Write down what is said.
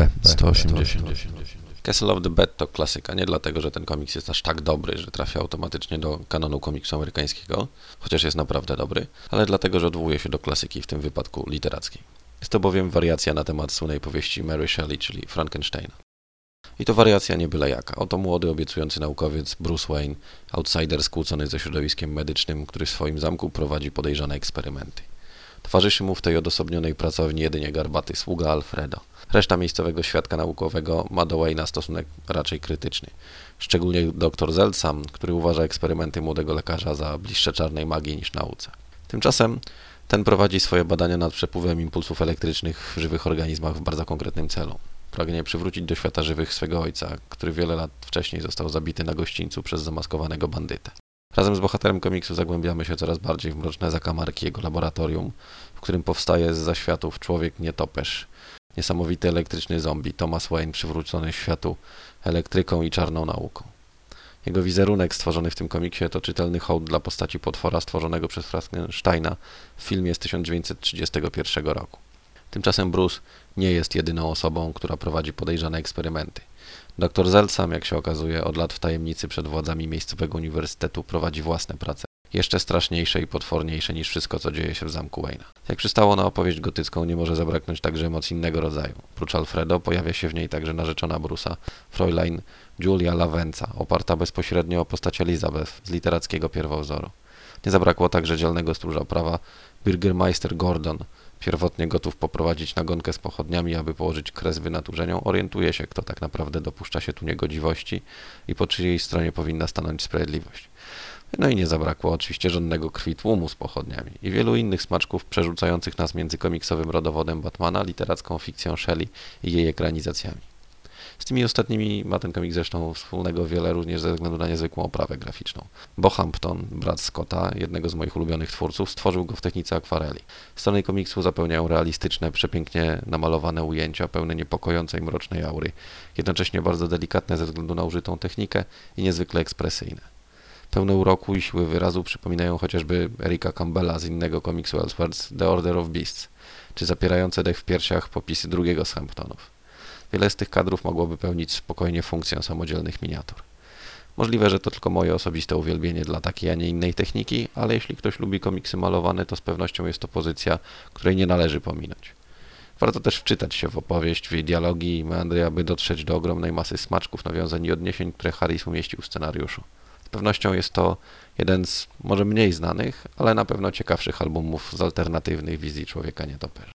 B 180. Castle of the Bed to klasyka, nie dlatego, że ten komiks jest aż tak dobry, że trafia automatycznie do kanonu komiksu amerykańskiego, chociaż jest naprawdę dobry, ale dlatego, że odwołuje się do klasyki, w tym wypadku literackiej. Jest to bowiem wariacja na temat słynnej powieści Mary Shelley, czyli Frankensteina. I to wariacja nie byle jaka. Oto młody, obiecujący naukowiec Bruce Wayne, outsider skłócony ze środowiskiem medycznym, który w swoim zamku prowadzi podejrzane eksperymenty. Towarzyszy mu w tej odosobnionej pracowni jedynie garbaty sługa Alfredo. Reszta miejscowego świadka naukowego ma do Wayne'a stosunek raczej krytyczny. Szczególnie dr Zelcam, który uważa eksperymenty młodego lekarza za bliższe czarnej magii niż nauce. Tymczasem ten prowadzi swoje badania nad przepływem impulsów elektrycznych w żywych organizmach w bardzo konkretnym celu. Pragnie przywrócić do świata żywych swego ojca, który wiele lat wcześniej został zabity na gościńcu przez zamaskowanego bandytę. Razem z bohaterem komiksu zagłębiamy się coraz bardziej w mroczne zakamarki jego laboratorium, w którym powstaje z zaświatów człowiek nietoperz, niesamowity elektryczny zombie Thomas Wayne przywrócony światu elektryką i czarną nauką. Jego wizerunek stworzony w tym komiksie to czytelny hołd dla postaci potwora stworzonego przez Frankensteina w filmie z 1931 roku. Tymczasem Bruce nie jest jedyną osobą, która prowadzi podejrzane eksperymenty. Dr Zelcam, jak się okazuje, od lat w tajemnicy przed władzami miejscowego uniwersytetu prowadzi własne prace. Jeszcze straszniejsze i potworniejsze niż wszystko, co dzieje się w zamku Wayne'a. Jak przystało na opowieść gotycką, nie może zabraknąć także emocji innego rodzaju. Prócz Alfredo pojawia się w niej także narzeczona Brusa, Fräulein Julia Lavenza, oparta bezpośrednio o postać Elizabeth z literackiego pierwowzoru. Nie zabrakło także dzielnego stróża prawa Bürgermeister Gordon, pierwotnie gotów poprowadzić nagonkę z pochodniami, aby położyć kres wynaturzeniom, orientuje się, kto tak naprawdę dopuszcza się tu niegodziwości i po czyjej stronie powinna stanąć sprawiedliwość. No i nie zabrakło oczywiście żadnego krwi tłumu z pochodniami i wielu innych smaczków przerzucających nas między komiksowym rodowodem Batmana, literacką fikcją Shelley i jej ekranizacjami. Z tymi ostatnimi ma ten komik zresztą wspólnego wiele również ze względu na niezwykłą oprawę graficzną. Bo Hampton, brat Scotta, jednego z moich ulubionych twórców, stworzył go w technice akwareli. Strony komiksu zapełniają realistyczne, przepięknie namalowane ujęcia, pełne niepokojącej mrocznej aury, jednocześnie bardzo delikatne ze względu na użytą technikę i niezwykle ekspresyjne. Pełne uroku i siły wyrazu przypominają chociażby Erika Campbella z innego komiksu Elseworlds The Order of Beasts, czy zapierające dech w piersiach popisy drugiego z Hamptonów. Wiele z tych kadrów mogłoby pełnić spokojnie funkcję samodzielnych miniatur. Możliwe, że to tylko moje osobiste uwielbienie dla takiej, a nie innej techniki, ale jeśli ktoś lubi komiksy malowane, to z pewnością jest to pozycja, której nie należy pominąć. Warto też wczytać się w opowieść, w jej dialogi i meandry, aby dotrzeć do ogromnej masy smaczków, nawiązań i odniesień, które Harris umieścił w scenariuszu. Z pewnością jest to jeden z może mniej znanych, ale na pewno ciekawszych albumów z alternatywnych wizji człowieka nietoperza.